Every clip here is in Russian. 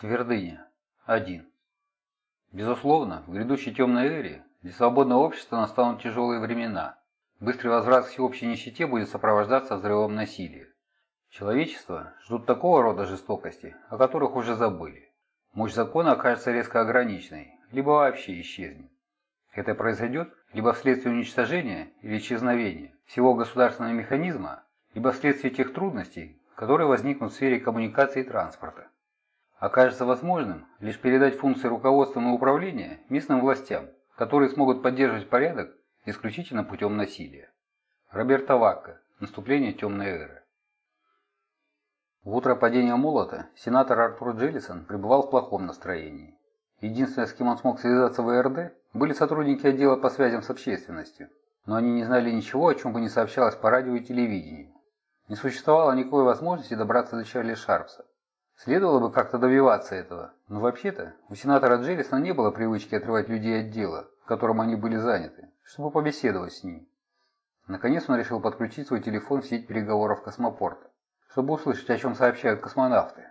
Твердыня. 1. Безусловно, в грядущей темной эре для свободного общества настанут тяжелые времена. Быстрый возврат к всеобщей нищете будет сопровождаться взрывом насилия. Человечество ждут такого рода жестокости, о которых уже забыли. Мощь закона окажется резко ограниченной, либо вообще исчезнет. Это произойдет либо вследствие уничтожения или исчезновения всего государственного механизма, либо вследствие тех трудностей, которые возникнут в сфере коммуникации и транспорта окажется возможным лишь передать функции руководства и управления местным властям, которые смогут поддерживать порядок исключительно путем насилия. Роберто Вакка. Наступление темной эры. В утро падения молота сенатор Артур Джеллисон пребывал в плохом настроении. Единственное, с кем он смог связаться в ЭРД, были сотрудники отдела по связям с общественностью, но они не знали ничего, о чем бы не сообщалось по радио и телевидению. Не существовало никакой возможности добраться до Чарли Шарпса. Следовало бы как-то добиваться этого, но вообще-то у сенатора Джеррисона не было привычки отрывать людей от дела, которым они были заняты, чтобы побеседовать с ними. Наконец он решил подключить свой телефон в сеть переговоров космопорта, чтобы услышать, о чем сообщают космонавты.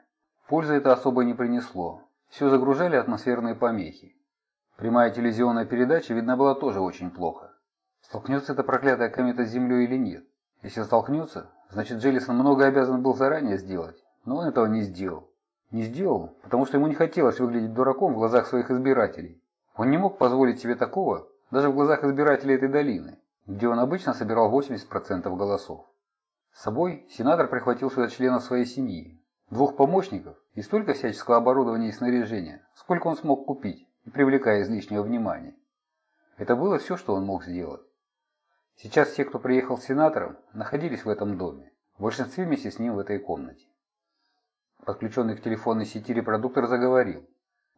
Пользы это особо не принесло. Все загружали атмосферные помехи. Прямая телевизионная передача видна была тоже очень плохо. Столкнется эта проклятая комета с Землей или нет? Если столкнется, значит Джеллисон много обязан был заранее сделать, но он этого не сделал. Не сделал, потому что ему не хотелось выглядеть дураком в глазах своих избирателей. Он не мог позволить себе такого даже в глазах избирателей этой долины, где он обычно собирал 80% голосов. С собой сенатор прихватил сюда членов своей семьи, двух помощников и столько всяческого оборудования и снаряжения, сколько он смог купить, не привлекая излишнего внимания. Это было все, что он мог сделать. Сейчас все, кто приехал с сенатором, находились в этом доме, в большинстве вместе с ним в этой комнате. Подключенный к телефонной сети репродуктор заговорил.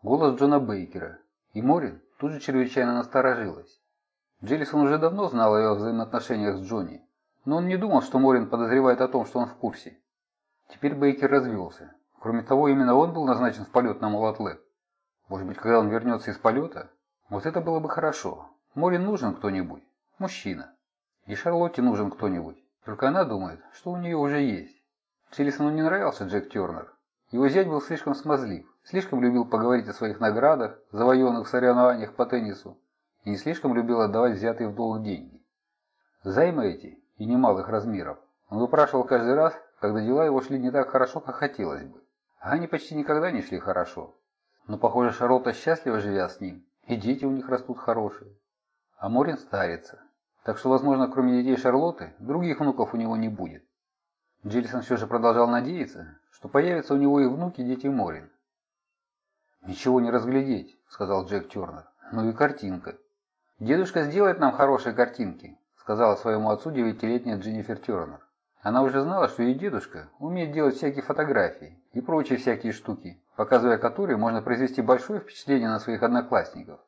Голос Джона Бейкера. И Морин тут же чрезвычайно насторожилась. Джеллисон уже давно знал о ее взаимоотношениях с Джонни, но он не думал, что Морин подозревает о том, что он в курсе. Теперь Бейкер развелся. Кроме того, именно он был назначен в полет на Молотлэп. Может быть, когда он вернется из полета? Вот это было бы хорошо. Морин нужен кто-нибудь. Мужчина. И Шарлотте нужен кто-нибудь. Только она думает, что у нее уже есть. Джеллисону не нравился Джек Тернер. Его зять был слишком смазлив, слишком любил поговорить о своих наградах, завоеванных в соревнованиях по теннису, и не слишком любил отдавать взятые в долг деньги. Займы эти, и немалых размеров, он выпрашивал каждый раз, когда дела его шли не так хорошо, как хотелось бы. А они почти никогда не шли хорошо. Но, похоже, Шарлотта счастлива, живя с ним, и дети у них растут хорошие. А Морин старится. Так что, возможно, кроме детей Шарлотты, других внуков у него не будет. Джиллисон все же продолжал надеяться, что появятся у него и внуки дети Морин. «Ничего не разглядеть», — сказал Джек Тернер. «Ну и картинка». «Дедушка сделает нам хорошие картинки», — сказала своему отцу девятилетняя Дженнифер Тернер. Она уже знала, что ее дедушка умеет делать всякие фотографии и прочие всякие штуки, показывая которые можно произвести большое впечатление на своих одноклассников.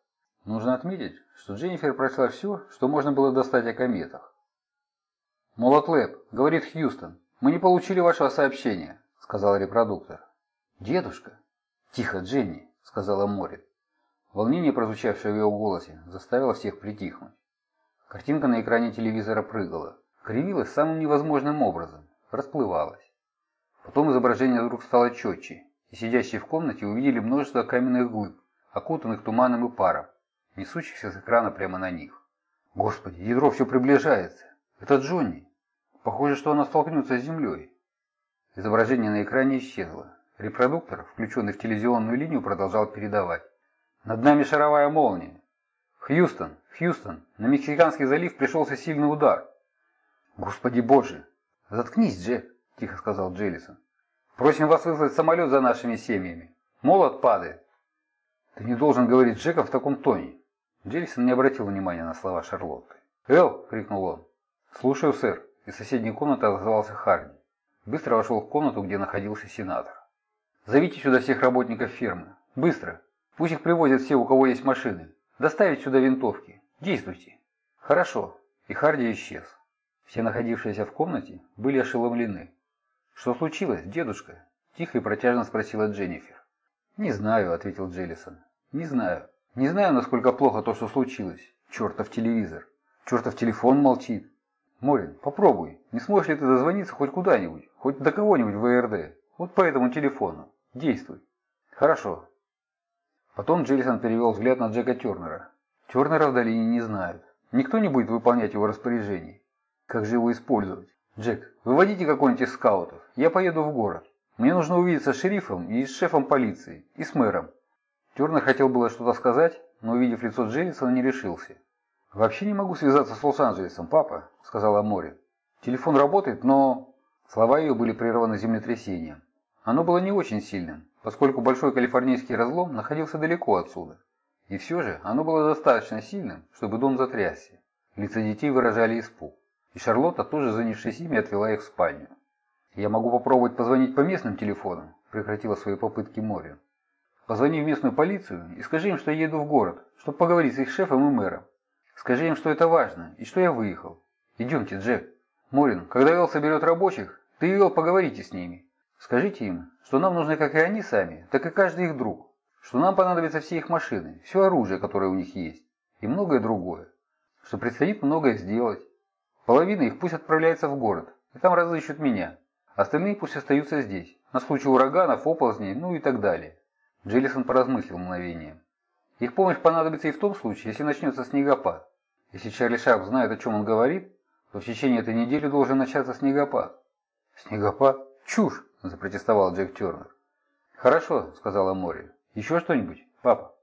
Нужно отметить, что Дженнифер прочла все, что можно было достать о кометах. «Молотлэп», — говорит Хьюстон, «Мы не получили вашего сообщения», — сказал репродуктор. «Дедушка?» «Тихо, Дженни», — сказала Морит. Волнение, прозвучавшее в его голосе, заставило всех притихнуть. Картинка на экране телевизора прыгала, кривилась самым невозможным образом, расплывалась. Потом изображение вдруг стало четче, и сидящие в комнате увидели множество каменных глыб, окутанных туманом и паром, несущихся с экрана прямо на них. «Господи, ядро все приближается! Это Джонни!» Похоже, что она столкнется с землей. Изображение на экране исчезло. Репродуктор, включенный в телевизионную линию, продолжал передавать. «Над нами шаровая молния. Хьюстон, Хьюстон, на Мексиканский залив пришелся сильный удар». «Господи боже!» «Заткнись, Джек», – тихо сказал Джеллисон. «Просим вас выслать самолет за нашими семьями. Молот падает». «Ты не должен говорить с Джеком в таком тоне». Джеллисон не обратил внимания на слова Шарлотты. «Эл!» – крикнул он. «Слушаю, сэр». Из соседней комнаты отозвался Харди. Быстро вошел в комнату, где находился сенатор. «Зовите сюда всех работников фермы. Быстро. Пусть их привозят все, у кого есть машины. Доставить сюда винтовки. Действуйте». «Хорошо». И Харди исчез. Все находившиеся в комнате были ошеломлены. «Что случилось, дедушка?» – тихо и протяжно спросила Дженнифер. «Не знаю», – ответил Джеллисон. «Не знаю. Не знаю, насколько плохо то, что случилось. Чертов телевизор. Чертов телефон молчит. Морин, попробуй. Не сможешь ли ты дозвониться хоть куда-нибудь, хоть до кого-нибудь в ВРД? Вот по этому телефону. Действуй. Хорошо. Потом Джеллисон перевел взгляд на Джека Тернера. Тернера в долине не знают. Никто не будет выполнять его распоряжений. Как же его использовать? Джек, выводите какой-нибудь из скаутов. Я поеду в город. Мне нужно увидеться с шерифом и с шефом полиции, и с мэром. Тернер хотел было что-то сказать, но, увидев лицо Джеллисона, не решился. «Вообще не могу связаться с Лос-Анджелесом, папа», — сказала Мори. «Телефон работает, но...» Слова ее были прерваны землетрясением. Оно было не очень сильным, поскольку большой калифорнийский разлом находился далеко отсюда. И все же оно было достаточно сильным, чтобы дом затрясся. Лица детей выражали испуг. И Шарлотта, тоже занявшись ими, отвела их в спальню. «Я могу попробовать позвонить по местным телефонам», – прекратила свои попытки Мори. «Позвони в местную полицию и скажи им, что я еду в город, чтобы поговорить с их шефом и мэром. Скажи им, что это важно и что я выехал. Идемте, Джек. Морин, когда Эл соберет рабочих, ты и Эл поговорите с ними. Скажите им, что нам нужны как и они сами, так и каждый их друг. Что нам понадобятся все их машины, все оружие, которое у них есть, и многое другое. Что предстоит многое сделать. Половина их пусть отправляется в город, и там разыщут меня. Остальные пусть остаются здесь, на случай ураганов, оползней, ну и так далее. Джеллисон поразмыслил мгновение. Их помощь понадобится и в том случае, если начнется снегопад. Если Чарли Шарп знает, о чем он говорит, то в течение этой недели должен начаться снегопад. Снегопад? Чушь! запротестовал Джек Тернер. «Хорошо», — сказала Мори. «Еще что-нибудь, папа?»